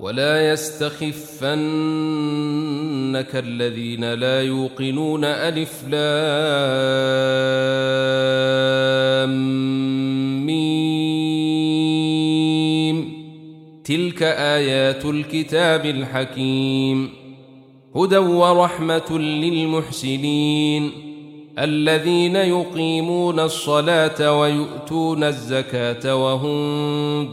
ولا يستخفنك الذين لا يوقنون ألف لام ميم. تلك آيات الكتاب الحكيم. هدى ورحمة للمحسنين. الذين يقيمون الصلاة ويؤتون الزكاة وهم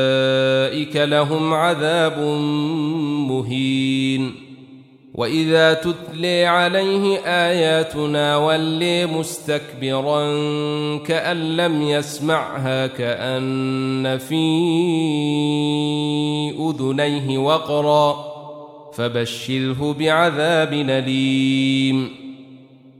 لهم عذاب مهين. وإذا تتلي عليه آياتنا ولي مستكبرا كأن لم يسمعها كأن في أذنيه وقرا فبشره بعذاب أليم.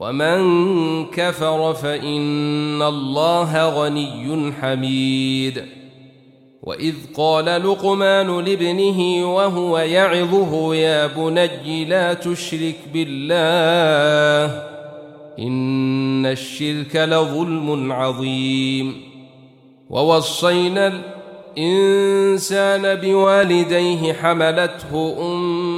ومن كفر فإن الله غني حميد. وإذ قال لقمان لابنه وهو يعظه يا بني لا تشرك بالله إن الشرك لظلم عظيم. ووصينا الإنسان بوالديه حملته أمه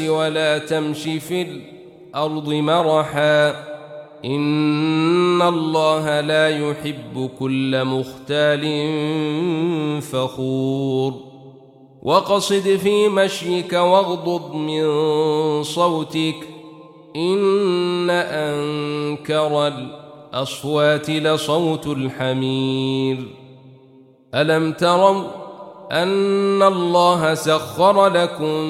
ولا تمش في الأرض مرحا. إن الله لا يحب كل مختال فخور. وقصد في مشيك واغضض من صوتك. إن أنكر الأصوات لصوت الحمير. ألم تروا أن الله سخر لكم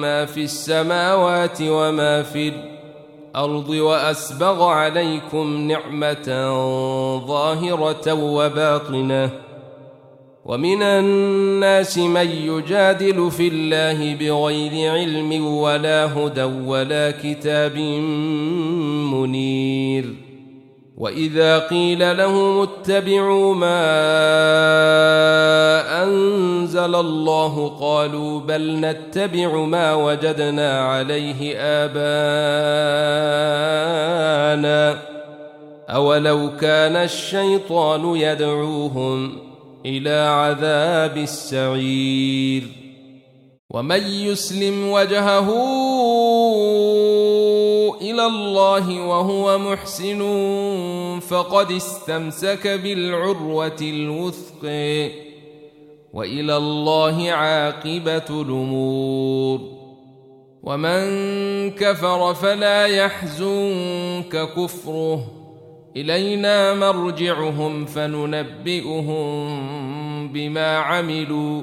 ما في السماوات وما في الأرض وأسبغ عليكم نعمة ظاهرة وباطنة. ومن الناس من يجادل في الله بغير علم ولا هدى ولا كتاب منير. وإذا قيل لهم اتبعوا ما أنزل الله قالوا بل نتبع ما وجدنا عليه آباءنا أولو كان الشيطان يدعوهم إلى عذاب السعير ومن يسلم وجهه إلى الله وهو محسن فقد استمسك بالعروة الوثق وإلى الله عاقبة الأمور. ومن كفر فلا يحزنك كفره. إلينا مرجعهم فننبئهم بما عملوا.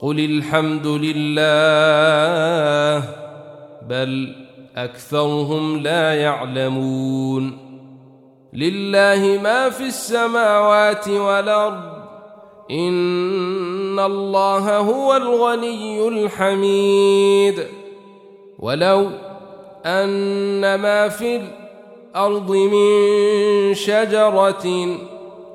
قل الحمد لله بل اكثرهم لا يعلمون لله ما في السماوات والارض ان الله هو الغني الحميد ولو ان ما في الأرض من شجره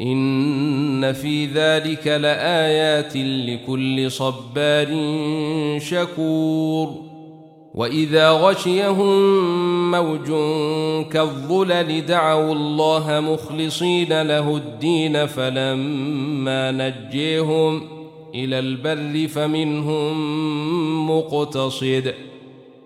إن في ذلك لآيات لكل صبار شكور. وإذا غشيهم موج كالظلل دعوا الله مخلصين له الدين فلما نجيهم إلى البر فمنهم مقتصد.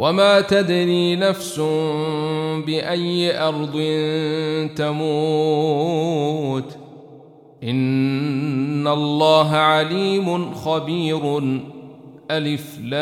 وما تدري نفس بأي أرض تموت. إن الله عليم خبير. ألف لام.